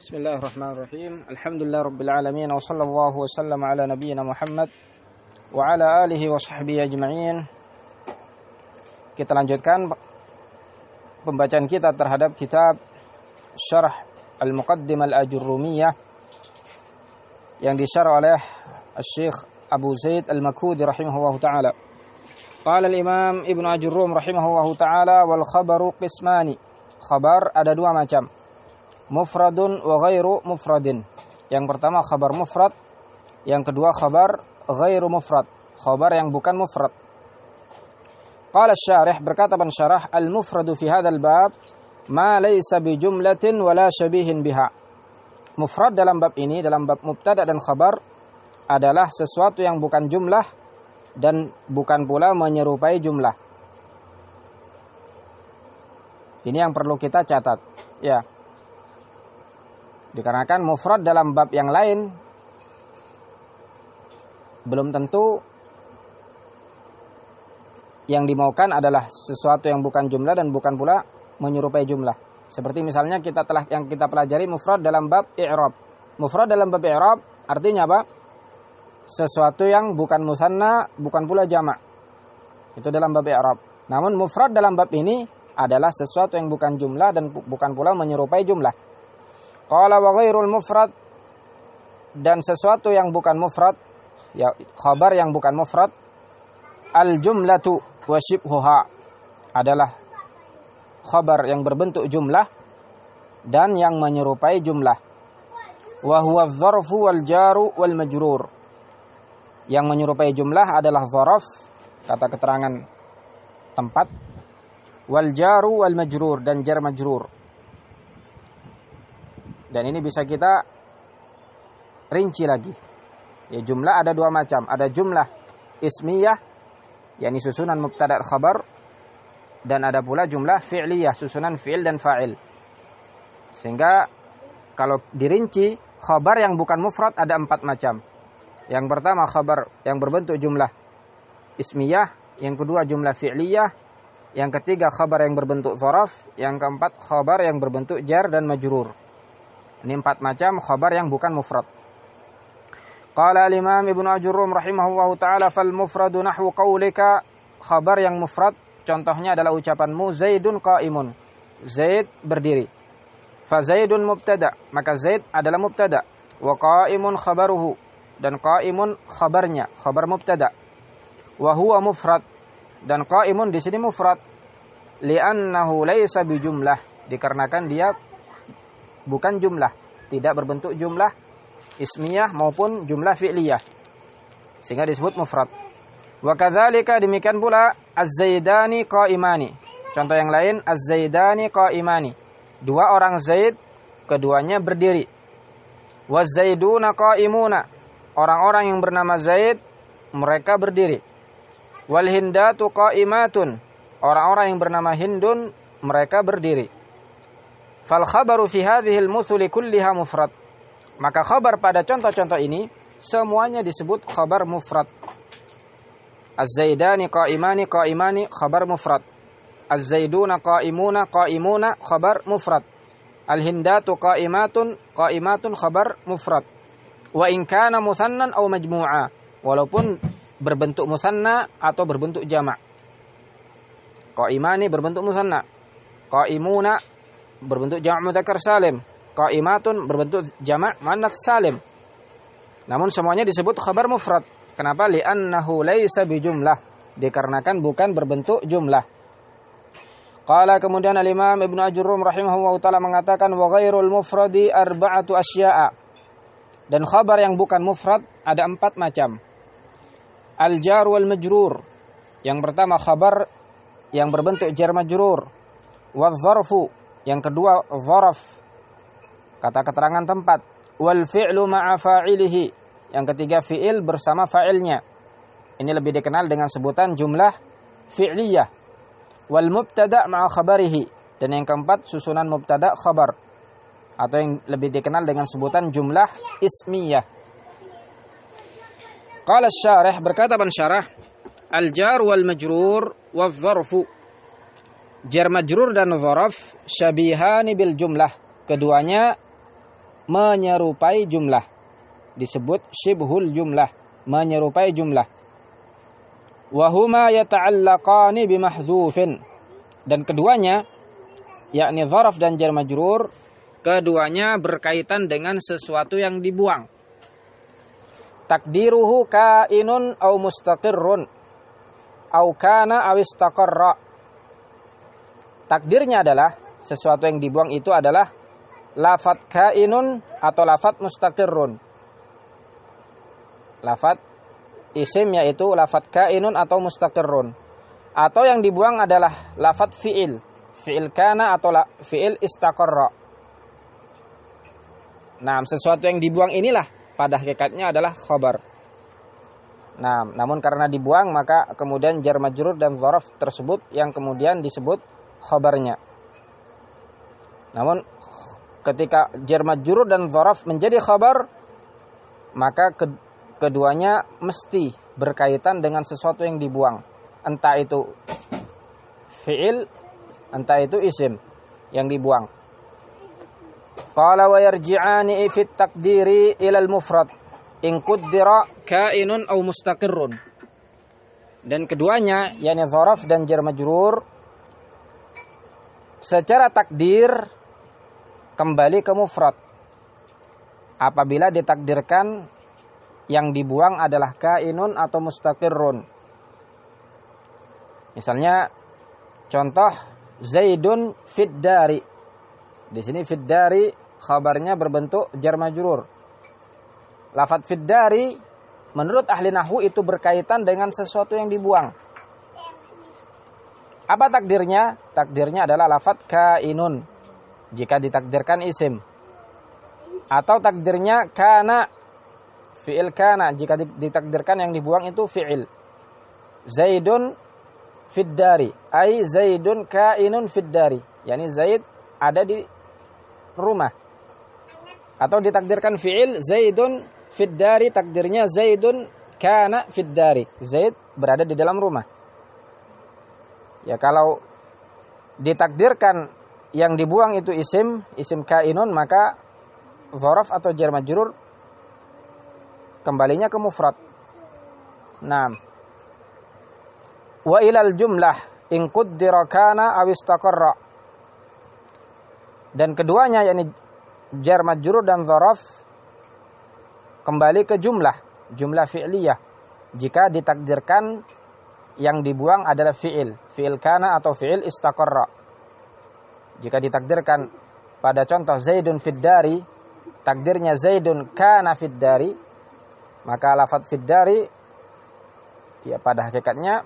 بسم الله الرحمن الرحيم الحمد لله رب العالمين وصلى الله وسلم على نبينا محمد وعلى آله وصحبه أجمعين Kita lanjutkan pembacaan kita terhadap kitab Syarah Al-Muqaddimah Al-Ajurrumiyah yang disyarah oleh Syekh Abu Zaid Al-Makudi rahimahullah ta'ala. Qala al-Imam Ibnu Ajurrum rahimahullah ta'ala wal khabaru qismani. Khabar ada dua macam. Mufradun wa ghairu mufradin. Yang pertama khabar mufrad, yang kedua khabar ghairu mufrad. Khabar yang bukan mufrad. Qala syarih berkata pensyarah al-mufradu fi hadzal bab ma laysa bi jumlatin wala syabihin biha. Mufrad dalam bab ini dalam bab mubtada dan khabar adalah sesuatu yang bukan jumlah dan bukan pula menyerupai jumlah. Ini yang perlu kita catat. Ya. Dikarenakan mufrad dalam bab yang lain belum tentu yang dimaukan adalah sesuatu yang bukan jumlah dan bukan pula menyerupai jumlah. Seperti misalnya kita telah yang kita pelajari mufrad dalam bab i'rab. Mufrad dalam bab i'rab artinya apa? Sesuatu yang bukan musanna, bukan pula jamak. Itu dalam bab i'rab. Namun mufrad dalam bab ini adalah sesuatu yang bukan jumlah dan bukan pula menyerupai jumlah. Qala wa ghairul mufrad dan sesuatu yang bukan mufrad ya khabar yang bukan mufrad al jumlatu wa shibhuha adalah khabar yang berbentuk jumlah dan yang menyerupai jumlah. Wa huwa dzarfu wal jaru wal majrur. Yang menyerupai jumlah adalah dzaraf, kata keterangan tempat, wal jaru wal majrur dan jar majrur. Dan ini bisa kita rinci lagi. Ya jumlah ada dua macam, ada jumlah ismiyah yakni susunan mubtada khabar dan ada pula jumlah fi'liyah susunan fi'il dan fa'il. Sehingga kalau dirinci khabar yang bukan mufrad ada empat macam. Yang pertama khabar yang berbentuk jumlah ismiyah, yang kedua jumlah fi'liyah, yang ketiga khabar yang berbentuk zaraf, yang keempat khabar yang berbentuk jar dan majrur. Ini empat macam khabar yang bukan mufrad. Qala al-Imam Ibnu Ajurrum rahimahullahu taala fal mufradu nahwu qaulika khabar yang mufrad contohnya adalah ucapanmu Zaidun qaimun. Zaid berdiri. Fa Zaidun mubtada, maka Zaid adalah mubtada. Wa qaimun khabaruhu dan qaimun khabarnya, khabar mubtada. Wa huwa mufrad dan qaimun di sini mufrad li'annahu laisa bijumlah dikarenakan dia bukan jumlah, tidak berbentuk jumlah ismiyah maupun jumlah fi'liyah. Sehingga disebut mufrad. Wa kadzalika demikian pula az-zaidani qaimani. Contoh yang lain az-zaidani qaimani. Dua orang Zaid, keduanya berdiri. Wa zaiduna qaimuna. Orang-orang yang bernama Zaid, mereka berdiri. Wal hindatu qaimatun. Orang-orang yang bernama Hindun, mereka berdiri. Fal khabaru fi hadhihi al-muthuli kulliha mufrad. Maka khabar pada contoh-contoh ini semuanya disebut khabar mufrad. Az-zaidani qaimani qaimani khabar mufrad. Az-zaiduna qaimuna qaimuna khabar mufrad. Al-hindatu qaimatun qaimatun khabar mufrad. Wa in kana musannan aw majmu'a. Walaupun berbentuk musanna atau berbentuk jamak. Qaimani berbentuk musanna. Qaimuna berbentuk jamak mudzakkar salim qaimatun berbentuk jamak muannats salim. Namun semuanya disebut khabar mufrad. Kenapa? Li'annahu laisa bijumlah. Dikarenakan bukan berbentuk jumlah. Qala kemudian al-Imam Ibnu Ajurrum rahimahullah taala mengatakan wa ghairul mufradi arba'atu asya'a. Dan khabar yang bukan mufrad ada empat macam. Al-jar wal majrur. Yang pertama khabar yang berbentuk jar majrur. Wa Yang kedua zaraf kata keterangan tempat. Wal fi'lu ma'a fa'ilihi. Yang ketiga fi'il bersama fa'ilnya. Ini lebih dikenal dengan sebutan jumlah fi'liyah. Wal mubtada ma'a khabarihi. Dan yang keempat susunan mubtada khabar. Atau yang lebih dikenal dengan sebutan jumlah ismiyah. Qala syarih berkata pensyarah al jar wal majrur wal zarfu jar majrur dan zaraf syabihani bil jumlah keduanya menyerupai jumlah. Disebut syibhul jumlah, menyerupai jumlah. Wahuma yata'allaqani bimahdzufin. Dan keduanya yakni zaraf dan jar majrur keduanya berkaitan dengan sesuatu yang dibuang. Takdiruhu kainun au mustaqirrun au kana aw istaqarra. Takdirnya adalah sesuatu yang dibuang itu adalah lafat kainun atau lafat mustaqirrun. Lafat isim yaitu lafat kainun atau mustaqirrun. Atau yang dibuang adalah lafat fi'il. Fi'il kana atau fi'il istaqarra. Nah, sesuatu yang dibuang inilah pada hakikatnya adalah khabar. Nah, namun karena dibuang maka kemudian jar majrur dan zaraf tersebut yang kemudian disebut khabarnya. Namun ketika jar majrur dan zaraf menjadi khabar maka keduanya mesti berkaitan dengan sesuatu yang dibuang. Entah itu fiil entah itu isim yang dibuang. Qala wa yarji'ani fi takdiri ila al-mufrad in qaddara kainun aw mustaqirrun. Dan keduanya yakni zaraf dan jar majrur secara takdir kembali ke mufrad. Apabila ditakdirkan yang dibuang adalah kainun atau mustaqirrun. Misalnya contoh Zaidun fiddari. Di sini fiddari khabarnya berbentuk jar majrur. Lafat fiddari menurut ahli nahwu itu berkaitan dengan sesuatu yang dibuang. Apa takdirnya? Takdirnya adalah lafat kainun. Jika ditakdirkan isim. Atau takdirnya kana. Fi'il kana. Jika ditakdirkan yang dibuang itu fi'il. Zaidun fiddari. Ai Zaidun kainun fiddari. Yakni Zaid ada di rumah. Atau ditakdirkan fi'il Zaidun fiddari. Takdirnya Zaidun kana fiddari. Zaid berada di dalam rumah ya kalau ditakdirkan yang dibuang itu isim, isim kainun maka zorof atau jar majrur kembalinya ke mufrad. Nah, wa ilal jumlah in quddira kana aw istaqarra. Dan keduanya yakni jar majrur dan zorof kembali ke jumlah, jumlah fi'liyah. Jika ditakdirkan yang dibuang adalah fi'il, fi'il kana atau fi'il istaqarra jika ditakdirkan pada contoh Zaidun fiddari, takdirnya Zaidun kana fiddari, maka lafadz fiddari ya pada hakikatnya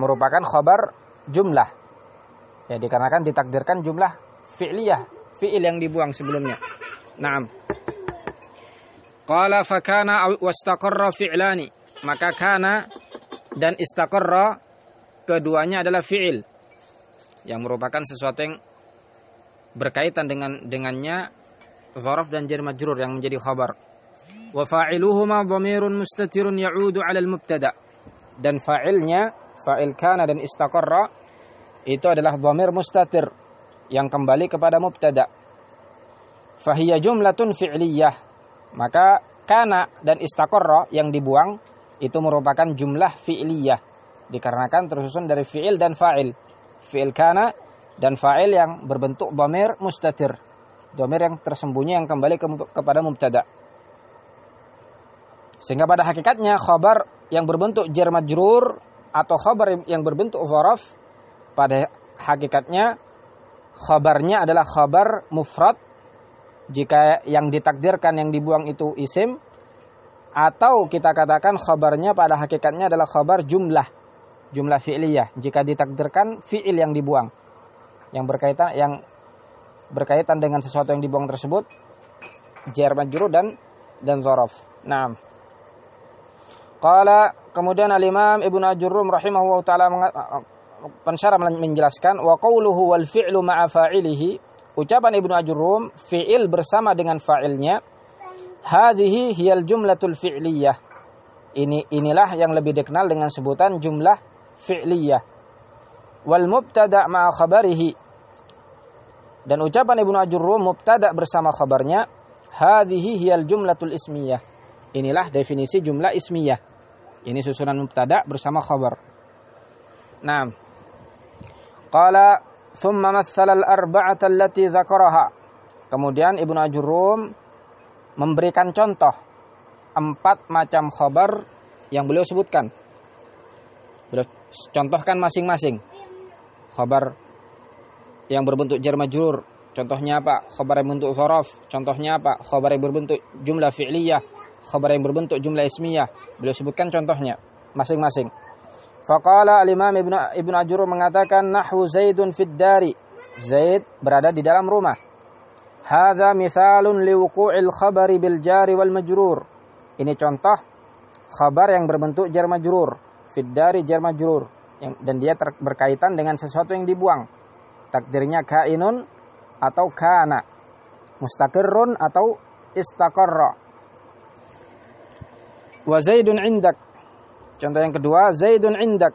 merupakan khabar jumlah. Ya dikarenakan ditakdirkan jumlah fi'liyah, fi'il yang dibuang sebelumnya. Naam. Qala fakana wastaqarra fi'lani. Maka kana dan istaqarra keduanya adalah fi'il yang merupakan sesuatu yang berkaitan dengan dengannya zaraf dan jar majrur yang menjadi khabar. Wa fa'iluhuma dhamirun mustatirun ya'udu 'ala al-mubtada. Dan fa'ilnya fa'il kana dan istaqarra itu adalah dhamir mustatir yang kembali kepada mubtada. Fahiya jumlatun fi'liyah. Maka kana dan istaqarra yang dibuang itu merupakan jumlah fi'liyah dikarenakan tersusun dari fi'il dan fa'il fi'il kana dan fa'il yang berbentuk dhamir mustatir. Dhamir yang tersembunyi yang kembali ke, kepada mubtada. Sehingga pada hakikatnya khabar yang berbentuk jar majrur atau khabar yang berbentuk zaraf pada hakikatnya khabarnya adalah khabar mufrad jika yang ditakdirkan yang dibuang itu isim atau kita katakan khabarnya pada hakikatnya adalah khabar jumlah jumlah fi'liyah jika ditakdirkan fi'il yang dibuang yang berkaitan yang berkaitan dengan sesuatu yang dibuang tersebut jar majrur dan dan zorof. Nah. Qala kemudian al-Imam Ibnu Ajurrum rahimahullah taala pensyarah menjelaskan wa qawluhu wal fi'lu ma'a ucapan Ibnu Ajurrum fi'il bersama dengan fa'ilnya hadhihi hiyal jumlatul fi'liyah ini inilah yang lebih dikenal dengan sebutan jumlah fi'liyah wal mubtada' ma'a khabarihi Dan ucapan Ibnu Ajurrum mubtada bersama khabarnya hadhihi hiyal jumlatul ismiyah. Inilah definisi jumlah ismiyah. Ini susunan mubtada bersama khabar. Nah. Qala thumma matsala al-arba'ata allati dzakaraha. Kemudian Ibnu Ajurrum memberikan contoh empat macam khabar yang beliau sebutkan. Beliau contohkan masing-masing. Khabar yang berbentuk jar. Contohnya apa? Khabar yang berbentuk zorof. Contohnya apa? Khabar yang berbentuk jumlah fi'liyah. Khabar yang berbentuk jumlah ismiyah. Beliau sebutkan contohnya masing-masing. Faqala al-Imam Ibnu Ibnu Ajur mengatakan nahwu Zaidun fid dari. Zaid berada di dalam rumah. Hadza mithalun liwuqu'il khabari bil jari wal majrur. Ini contoh khabar yang berbentuk jar majrur. Fid dari jar majrur. dan dia berkaitan dengan sesuatu yang dibuang takdirnya kainun atau kana mustaqirrun atau istaqarra wa zaidun indak contoh yang kedua zaidun indak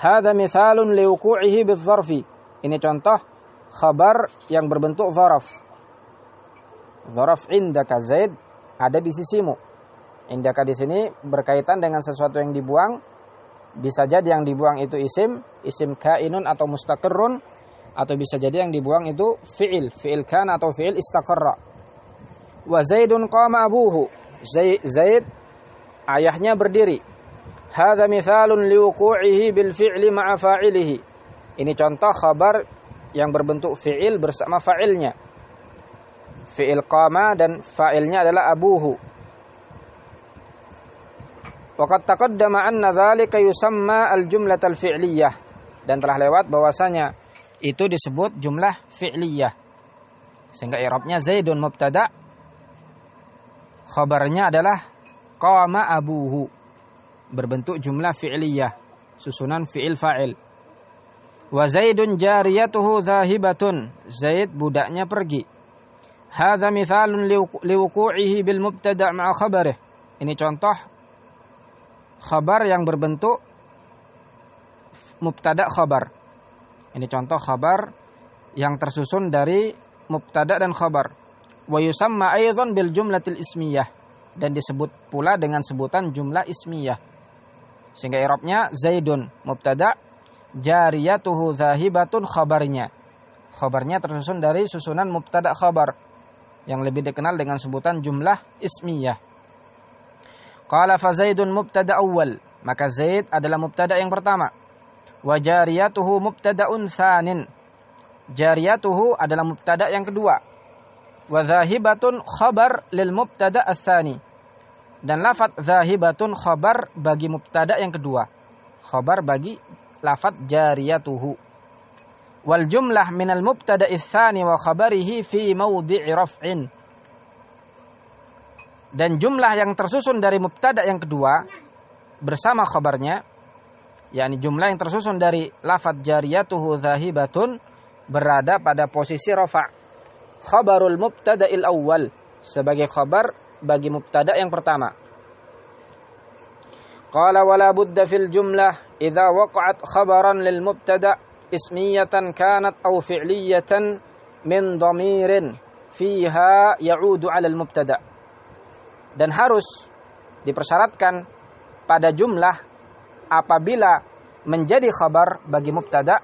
hadha mithalun liwuqu'ihi bidzarfi ini contoh khabar yang berbentuk zaraf zaraf indaka zaid ada di sisimu indaka di sini berkaitan dengan sesuatu yang dibuang bisa jadi yang dibuang itu isim isim kainun atau mustaqirrun atau bisa jadi yang dibuang itu fi'il, fi'il kan atau fi'il istaqarra. Wa Zaidun qama abuhu. Zaid ayahnya berdiri. Hadza mithalun liwuqu'ihi bil fi'li ma'a fa'ilihi. Ini contoh khabar yang berbentuk fi'il bersama fa'ilnya. Fi'il qama dan fa'ilnya adalah abuhu. Waqad taqaddama anna dzalika yusamma al-jumlatal fi'liyah. Dan telah lewat bahwasanya itu disebut jumlah fi'liyah. Sehingga i'rabnya Zaidun mubtada khabarnya adalah qama abuhu berbentuk jumlah fi'liyah susunan fi'il fa'il. Wa Zaidun jariyatuhu zahibatun. Zaid budaknya pergi. Hadza mithalun liwuqu'ihi bil mubtada' ma'a khabarih. Ini contoh khabar yang berbentuk mubtada' khabar ini contoh khabar yang tersusun dari mubtada dan khabar. Wa yusamma aidan bil jumlatil ismiyah dan disebut pula dengan sebutan jumlah ismiyah. Sehingga i'rabnya Zaidun mubtada jariyatuhu zahibatun khabarnya. Khabarnya tersusun dari susunan mubtada khabar yang lebih dikenal dengan sebutan jumlah ismiyah. Qala fa Zaidun mubtada awal, maka Zaid adalah mubtada yang pertama wa jariyatuhu mubtada'un sanin. Jariyatuhu adalah mubtada yang kedua. Wa zahibatun khabar lil mubtada ats-tsani. Dan lafat zahibatun khabar bagi mubtada yang kedua. Khabar bagi lafat jariyatuhu. Wal jumlah minal mubtada ats-tsani wa khabarihi fi mawdi'i raf'in. Dan jumlah yang tersusun dari mubtada yang kedua bersama khabarnya yakni jumlah yang tersusun dari lafadz jariyatuhu zahibatun berada pada posisi rafa. Khabarul mubtada'il awal sebagai khabar bagi mubtada yang pertama. Qala wala budda fil jumlah idza waqa'at khabaran lil mubtada kanat aw fi'liyatan min dhamirin fiha ya'udu 'ala al mubtada. Dan harus dipersyaratkan pada jumlah apabila menjadi khabar bagi mubtada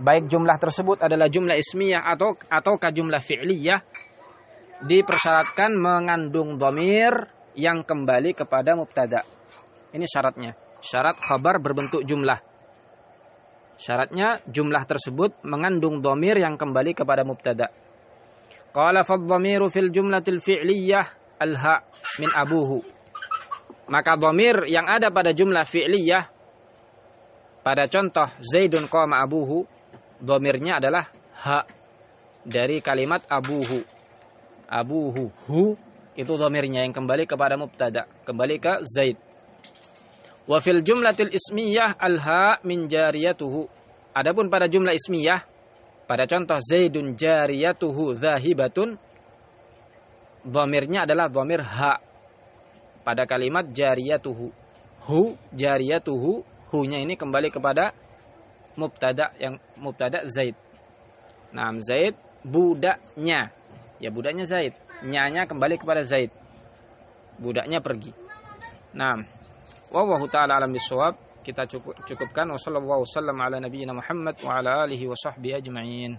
baik jumlah tersebut adalah jumlah ismiyah atau ataukah jumlah fi'liyah dipersyaratkan mengandung dhamir yang kembali kepada mubtada. Ini syaratnya. Syarat khabar berbentuk jumlah. Syaratnya jumlah tersebut mengandung dhamir yang kembali kepada mubtada. Qala fadh-dhamiru fil jumlatil fi'liyah al-ha min abuhu. Maka bomir yang ada pada jumlah fi'liyah pada contoh Zaidun qama abuhu domirnya adalah ha dari kalimat abuhu. Abuhu hu itu domirnya yang kembali kepada mubtada kembali ke Zaid wa fil jumlatil ismiyah alha min jariyatuhu adapun pada jumlah ismiyah pada contoh Zaidun jariyatuhu zahibatun domirnya adalah domir ha pada kalimat jariyatuhu. Hu jariyatuhu, hu-nya ini kembali kepada mubtada yang mubtada Zaid. Nah, Zaid budaknya. Ya budaknya Zaid. Nyanya kembali kepada Zaid. Budaknya pergi. Nah, wallahu taala alam bisawab. Kita cukup, cukupkan wasallallahu wasallam ala nabiyina Muhammad wa ala alihi wa sahbihi ajma'in.